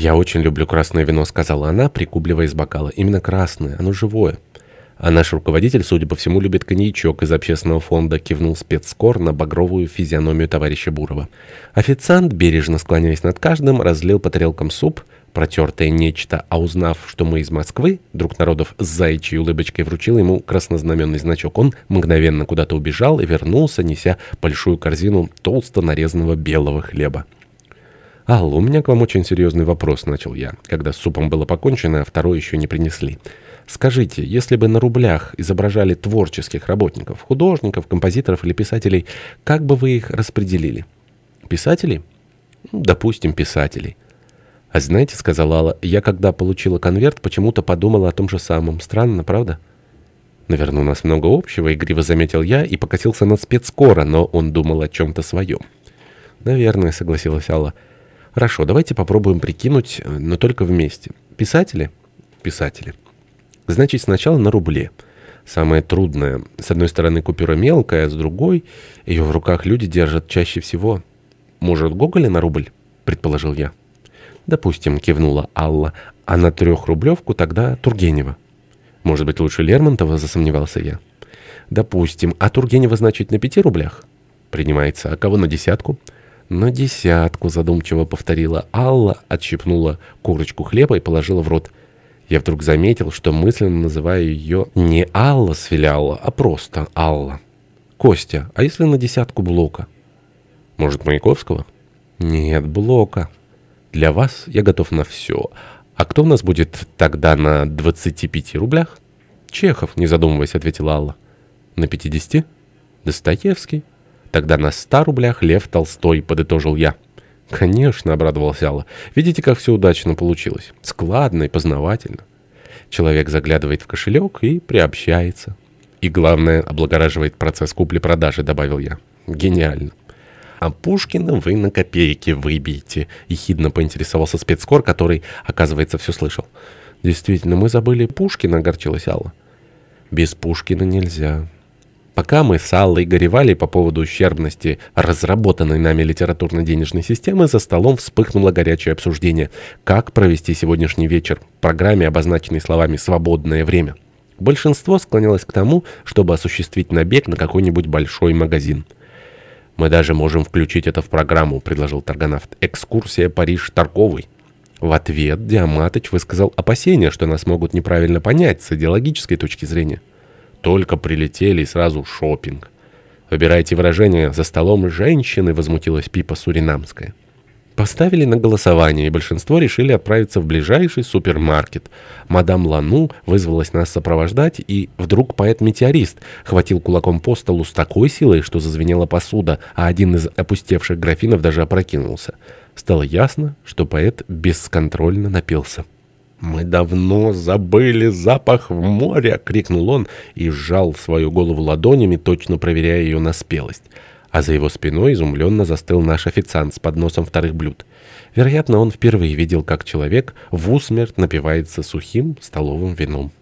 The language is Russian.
«Я очень люблю красное вино», — сказала она, прикубливая из бокала. «Именно красное, оно живое». А наш руководитель, судя по всему, любит коньячок из общественного фонда, кивнул спецскор на багровую физиономию товарища Бурова. Официант, бережно склоняясь над каждым, разлил по тарелкам суп, протертое нечто, а узнав, что мы из Москвы, друг народов с заячьей улыбочкой вручил ему краснознаменный значок. Он мгновенно куда-то убежал и вернулся, неся большую корзину толсто нарезанного белого хлеба. «Алла, у меня к вам очень серьезный вопрос», — начал я, когда с супом было покончено, а второй еще не принесли. Скажите, если бы на рублях изображали творческих работников, художников, композиторов или писателей, как бы вы их распределили? Писателей? Ну, допустим, писателей. А знаете, сказала Алла, я когда получила конверт, почему-то подумала о том же самом. Странно, правда? Наверное, у нас много общего, игриво заметил я и покатился на спецкора, но он думал о чем-то своем. Наверное, согласилась Алла. Хорошо, давайте попробуем прикинуть, но только вместе. Писатели? Писатели. Значит, сначала на рубле. Самое трудное. С одной стороны купюра мелкая, а с другой ее в руках люди держат чаще всего. Может, Гоголя на рубль? Предположил я. Допустим, кивнула Алла. А на трехрублевку тогда Тургенева. Может быть, лучше Лермонтова, засомневался я. Допустим. А Тургенева, значит, на пяти рублях? Принимается. А кого на десятку? На десятку, задумчиво повторила Алла, отщипнула корочку хлеба и положила в рот. Я вдруг заметил, что мысленно называю ее не Алла с филиала, а просто Алла. Костя, а если на десятку Блока? Может, Маяковского? Нет, Блока. Для вас я готов на все. А кто у нас будет тогда на 25 рублях? Чехов, не задумываясь, ответила Алла. На 50? Достоевский. Тогда на 100 рублях Лев Толстой, подытожил я. «Конечно», — обрадовался Алла. «Видите, как все удачно получилось? Складно и познавательно». Человек заглядывает в кошелек и приобщается. «И главное, облагораживает процесс купли-продажи», — добавил я. «Гениально». «А Пушкина вы на копейки выбьете», — ехидно поинтересовался спецкор, который, оказывается, все слышал. «Действительно, мы забыли Пушкина», — огорчилась Алла. «Без Пушкина нельзя». Пока мы с Аллой горевали по поводу ущербности разработанной нами литературно-денежной системы, за столом вспыхнуло горячее обсуждение, как провести сегодняшний вечер в программе, обозначенной словами «свободное время». Большинство склонялось к тому, чтобы осуществить набег на какой-нибудь большой магазин. «Мы даже можем включить это в программу», — предложил торгонавт. «Экскурсия Париж торговый». В ответ Диаматыч высказал опасения, что нас могут неправильно понять с идеологической точки зрения. Только прилетели и сразу шопинг. Выбирайте выражение «за столом женщины», возмутилась Пипа Суринамская. Поставили на голосование, и большинство решили отправиться в ближайший супермаркет. Мадам Лану вызвалась нас сопровождать, и вдруг поэт-метеорист хватил кулаком по столу с такой силой, что зазвенела посуда, а один из опустевших графинов даже опрокинулся. Стало ясно, что поэт бесконтрольно напился. «Мы давно забыли запах в море!» — крикнул он и сжал свою голову ладонями, точно проверяя ее на спелость. А за его спиной изумленно застыл наш официант с подносом вторых блюд. Вероятно, он впервые видел, как человек в усмерть напивается сухим столовым вином.